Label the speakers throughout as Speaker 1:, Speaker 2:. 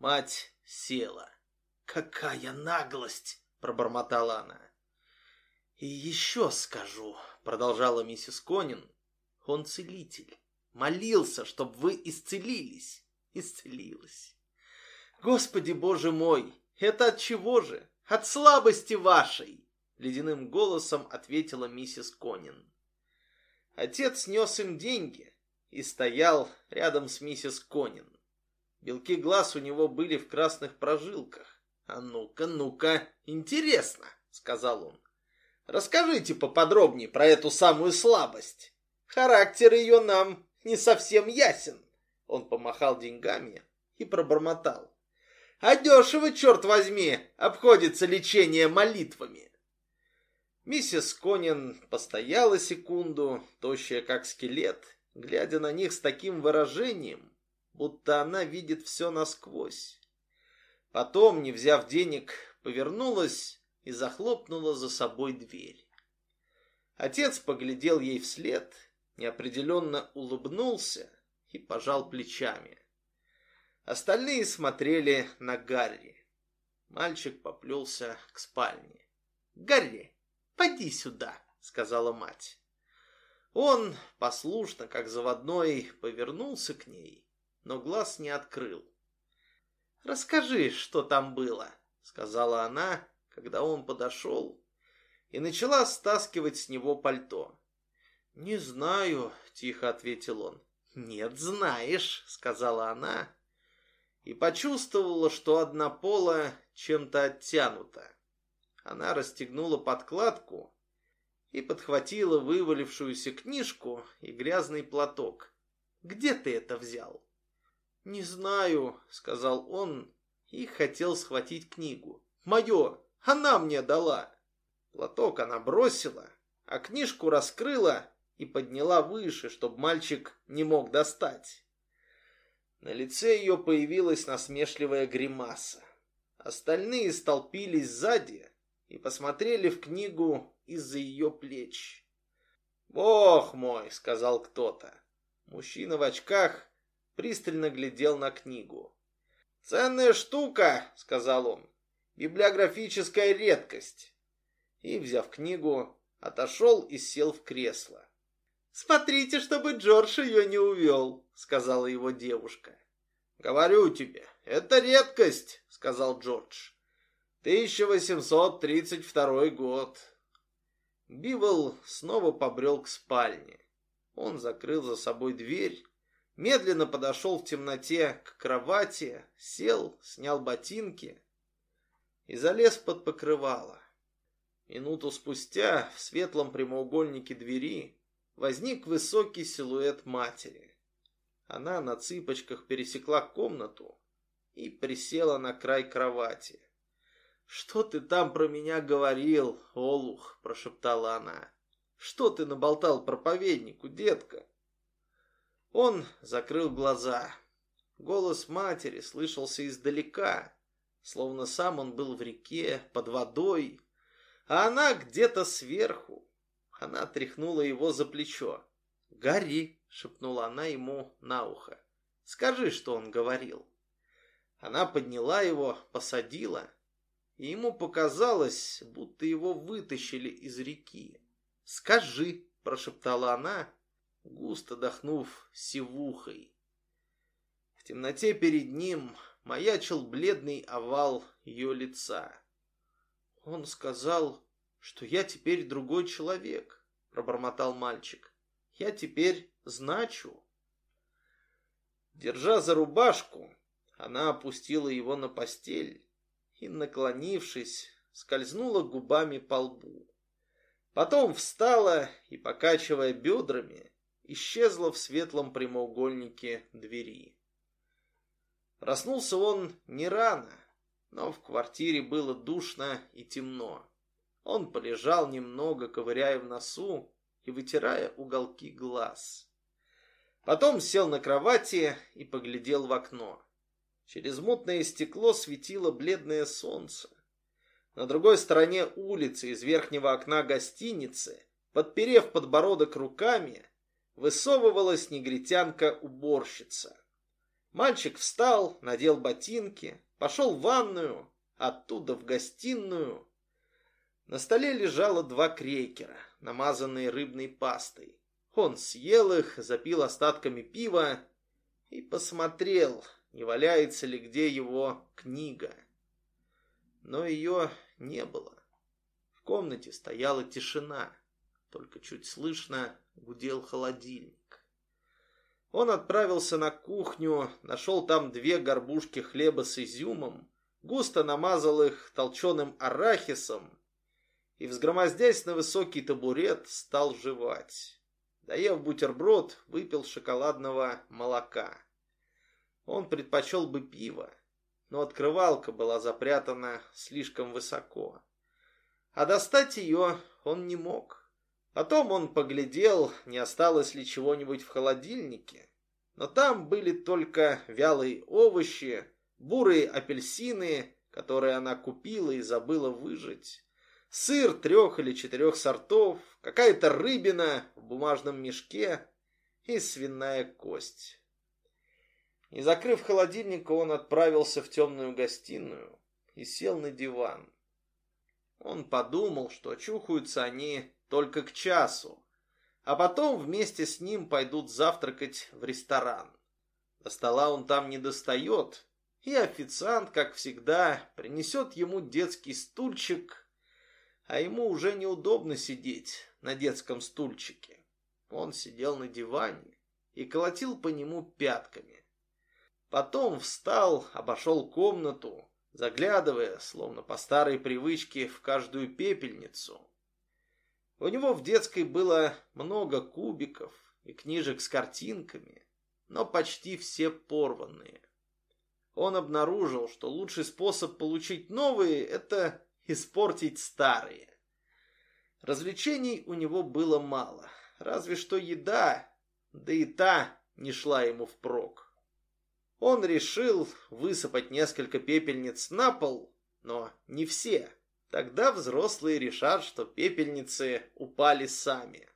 Speaker 1: Мать села. «Какая наглость!» — пробормотала она. «И еще скажу», — продолжала миссис Конин, — «он целитель. Молился, чтобы вы исцелились. Исцелилась. Господи, Боже мой, это от чего же? От слабости вашей!» Ледяным голосом ответила миссис Конин. Отец нес им деньги и стоял рядом с миссис Конин. Белки глаз у него были в красных прожилках. «А ну-ка, ну-ка, интересно!» — сказал он. «Расскажите поподробнее про эту самую слабость. Характер ее нам не совсем ясен». Он помахал деньгами и пробормотал. «А дешево, черт возьми, обходится лечение молитвами». Миссис Конин постояла секунду, тощая как скелет, глядя на них с таким выражением, будто она видит все насквозь. Потом, не взяв денег, повернулась и захлопнула за собой дверь. Отец поглядел ей вслед, неопределенно улыбнулся и пожал плечами. Остальные смотрели на Гарри. Мальчик поплелся к спальне. «Гарри, поди сюда», — сказала мать. Он, послушно, как заводной, повернулся к ней, но глаз не открыл. «Расскажи, что там было», — сказала она, когда он подошел, и начала стаскивать с него пальто. «Не знаю», — тихо ответил он. «Нет, знаешь», — сказала она, и почувствовала, что одна пола чем-то оттянута. Она расстегнула подкладку и подхватила вывалившуюся книжку и грязный платок. «Где ты это взял?» «Не знаю», — сказал он и хотел схватить книгу. «Мое! Она мне дала!» Платок она бросила, а книжку раскрыла и подняла выше, чтобы мальчик не мог достать. На лице ее появилась насмешливая гримаса. Остальные столпились сзади и посмотрели в книгу из-за ее плеч. «Бог мой!» — сказал кто-то. Мужчина в очках пристально глядел на книгу. «Ценная штука!» — сказал он. «Библиографическая редкость!» И, взяв книгу, отошел и сел в кресло. «Смотрите, чтобы Джордж ее не увел», — сказала его девушка. «Говорю тебе, это редкость», — сказал Джордж. «1832 год». Бивол снова побрел к спальне. Он закрыл за собой дверь, медленно подошел в темноте к кровати, сел, снял ботинки и залез под покрывало. Минуту спустя в светлом прямоугольнике двери возник высокий силуэт матери. Она на цыпочках пересекла комнату и присела на край кровати. «Что ты там про меня говорил, Олух?» – прошептала она. «Что ты наболтал проповеднику, детка?» Он закрыл глаза. Голос матери слышался издалека, словно сам он был в реке, под водой, а она где-то сверху. Она тряхнула его за плечо. «Гори!» — шепнула она ему на ухо. «Скажи, что он говорил». Она подняла его, посадила, и ему показалось, будто его вытащили из реки. «Скажи!» — прошептала она, густо дохнув сивухой. В темноте перед ним маячил бледный овал ее лица. Он сказал, что я теперь другой человек, пробормотал мальчик. Я теперь значу. Держа за рубашку, она опустила его на постель и, наклонившись, скользнула губами по лбу. Потом встала и, покачивая бедрами, исчезла в светлом прямоугольнике двери. Проснулся он не рано, но в квартире было душно и темно. Он полежал немного, ковыряя в носу и вытирая уголки глаз. Потом сел на кровати и поглядел в окно. Через мутное стекло светило бледное солнце. На другой стороне улицы из верхнего окна гостиницы, подперев подбородок руками, высовывалась негритянка-уборщица. Мальчик встал, надел ботинки, пошел в ванную, оттуда в гостиную. На столе лежало два крекера, намазанные рыбной пастой. Он съел их, запил остатками пива и посмотрел, не валяется ли где его книга. Но ее не было. В комнате стояла тишина, только чуть слышно гудел холодильник. Он отправился на кухню, нашел там две горбушки хлеба с изюмом, густо намазал их толченым арахисом и, взгромоздясь на высокий табурет, стал жевать. Доев бутерброд, выпил шоколадного молока. Он предпочел бы пиво, но открывалка была запрятана слишком высоко. А достать ее он не мог. Потом он поглядел, не осталось ли чего-нибудь в холодильнике. Но там были только вялые овощи, бурые апельсины, которые она купила и забыла выжать, сыр трех или четырех сортов, какая-то рыбина в бумажном мешке и свиная кость. Не закрыв холодильник, он отправился в темную гостиную и сел на диван. Он подумал, что чухаются они только к часу, а потом вместе с ним пойдут завтракать в ресторан. До стола он там не достает, и официант, как всегда, принесет ему детский стульчик, а ему уже неудобно сидеть на детском стульчике. Он сидел на диване и колотил по нему пятками. Потом встал, обошел комнату, заглядывая, словно по старой привычке, в каждую пепельницу. У него в детской было много кубиков и книжек с картинками, но почти все порванные. Он обнаружил, что лучший способ получить новые – это испортить старые. Развлечений у него было мало, разве что еда, да и та не шла ему впрок. Он решил высыпать несколько пепельниц на пол, но не все. Тогда взрослые решат, что пепельницы упали сами.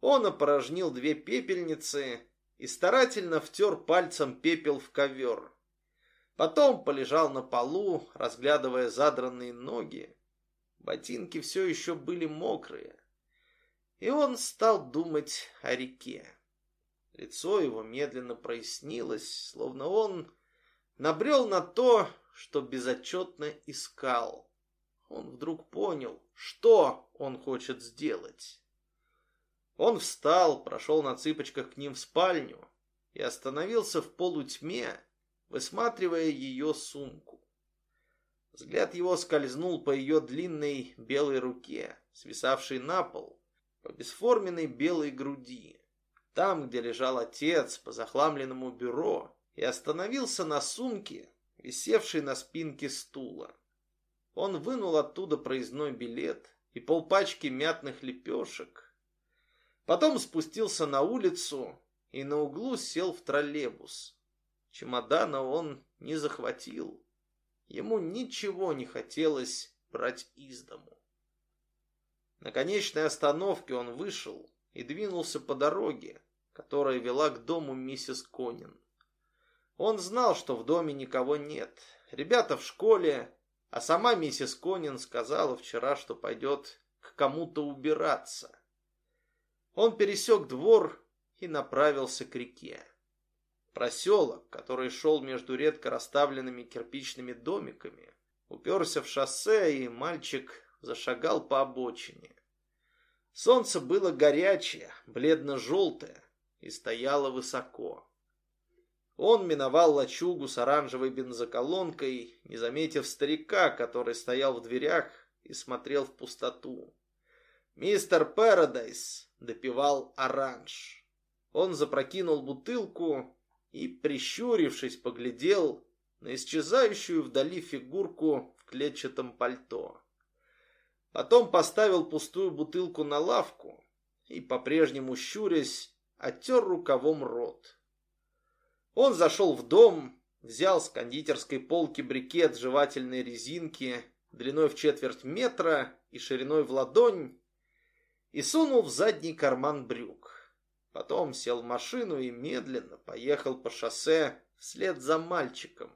Speaker 1: Он опорожнил две пепельницы и старательно втер пальцем пепел в ковер. Потом полежал на полу, разглядывая задранные ноги. Ботинки все еще были мокрые. И он стал думать о реке. Лицо его медленно прояснилось, словно он набрел на то, что безотчетно искал. Он вдруг понял, что он хочет сделать. Он встал, прошел на цыпочках к ним в спальню и остановился в полутьме, высматривая ее сумку. Взгляд его скользнул по ее длинной белой руке, свисавшей на пол, по бесформенной белой груди там, где лежал отец, по захламленному бюро, и остановился на сумке, висевшей на спинке стула. Он вынул оттуда проездной билет и полпачки мятных лепешек. Потом спустился на улицу и на углу сел в троллейбус. Чемодана он не захватил. Ему ничего не хотелось брать из дому. На конечной остановке он вышел и двинулся по дороге, которая вела к дому миссис Конин. Он знал, что в доме никого нет. Ребята в школе, а сама миссис Конин сказала вчера, что пойдет к кому-то убираться. Он пересек двор и направился к реке. Проселок, который шел между редко расставленными кирпичными домиками, уперся в шоссе, и мальчик зашагал по обочине. Солнце было горячее, бледно-желтое, и стояло высоко. Он миновал лачугу с оранжевой бензоколонкой, не заметив старика, который стоял в дверях и смотрел в пустоту. Мистер Парадайс допивал оранж. Он запрокинул бутылку и, прищурившись, поглядел на исчезающую вдали фигурку в клетчатом пальто. Потом поставил пустую бутылку на лавку и, по-прежнему щурясь, оттер рукавом рот. Он зашел в дом, взял с кондитерской полки брикет жевательной резинки длиной в четверть метра и шириной в ладонь и сунул в задний карман брюк. Потом сел в машину и медленно поехал по шоссе вслед за мальчиком.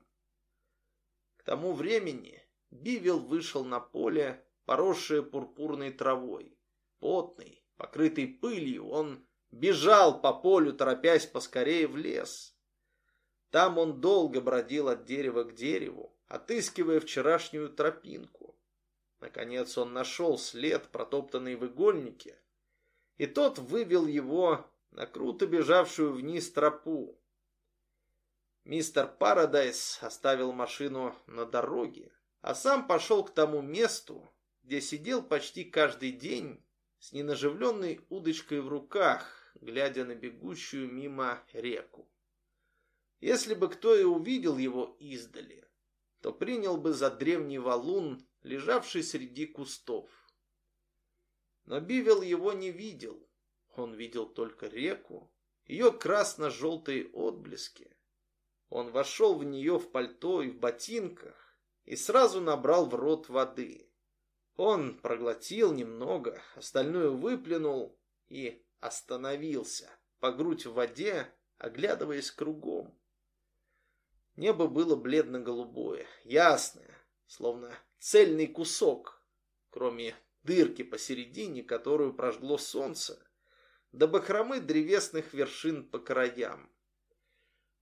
Speaker 1: К тому времени Бивил вышел на поле, поросшее пурпурной травой. Потный, покрытый пылью, он бежал по полю, торопясь поскорее в лес. Там он долго бродил от дерева к дереву, отыскивая вчерашнюю тропинку. Наконец он нашел след, протоптанный в игольнике, и тот вывел его на круто бежавшую вниз тропу. Мистер Парадайс оставил машину на дороге, а сам пошел к тому месту, где сидел почти каждый день с ненаживленной удочкой в руках, глядя на бегущую мимо реку. Если бы кто и увидел его издали, то принял бы за древний валун, лежавший среди кустов. Но Бивел его не видел. Он видел только реку, ее красно-желтые отблески. Он вошел в нее в пальто и в ботинках и сразу набрал в рот воды. Он проглотил немного, остальное выплюнул и остановился, по грудь в воде, оглядываясь кругом. Небо было бледно-голубое, ясное, словно цельный кусок, кроме дырки посередине, которую прожгло солнце, до бахромы древесных вершин по краям.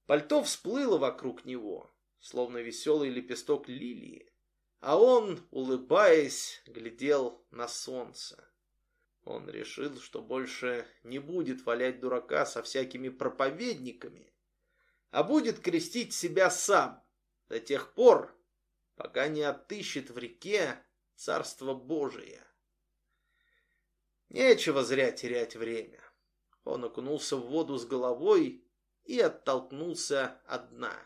Speaker 1: Пальто всплыло вокруг него, словно веселый лепесток лилии, а он, улыбаясь, глядел на солнце. Он решил, что больше не будет валять дурака со всякими проповедниками, а будет крестить себя сам до тех пор, пока не отыщет в реке Царство Божие. Нечего зря терять время. Он окунулся в воду с головой и оттолкнулся от дна.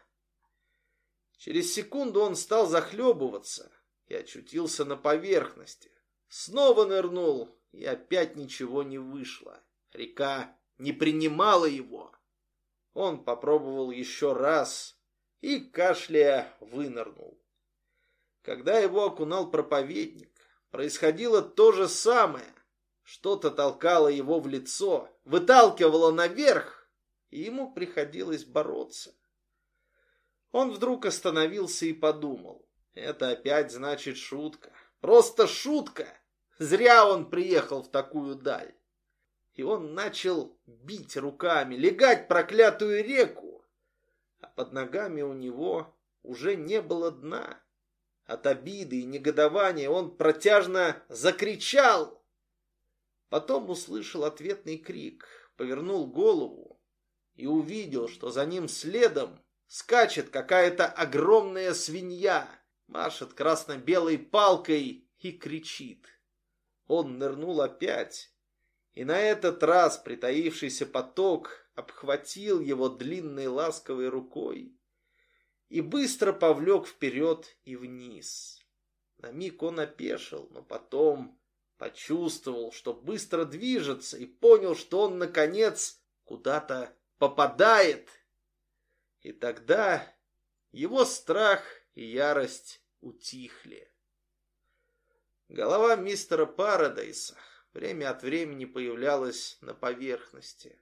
Speaker 1: Через секунду он стал захлебываться и очутился на поверхности. Снова нырнул, и опять ничего не вышло. Река не принимала его. Он попробовал еще раз и, кашляя, вынырнул. Когда его окунал проповедник, происходило то же самое. Что-то толкало его в лицо, выталкивало наверх, и ему приходилось бороться. Он вдруг остановился и подумал. Это опять значит шутка. Просто шутка. Зря он приехал в такую даль и он начал бить руками, легать проклятую реку. А под ногами у него уже не было дна. От обиды и негодования он протяжно закричал. Потом услышал ответный крик, повернул голову и увидел, что за ним следом скачет какая-то огромная свинья, машет красно-белой палкой и кричит. Он нырнул опять, и на этот раз притаившийся поток обхватил его длинной ласковой рукой и быстро повлек вперед и вниз. На миг он опешил, но потом почувствовал, что быстро движется, и понял, что он, наконец, куда-то попадает. И тогда его страх и ярость утихли. Голова мистера Парадайса время от времени появлялась на поверхности.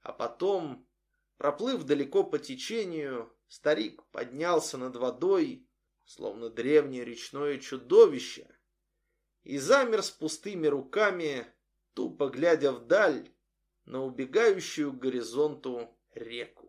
Speaker 1: А потом, проплыв далеко по течению, старик поднялся над водой, словно древнее речное чудовище, и замер с пустыми руками, тупо глядя вдаль на убегающую к горизонту реку.